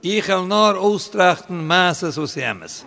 Ich will nur austrachten Maßes aus Jemes.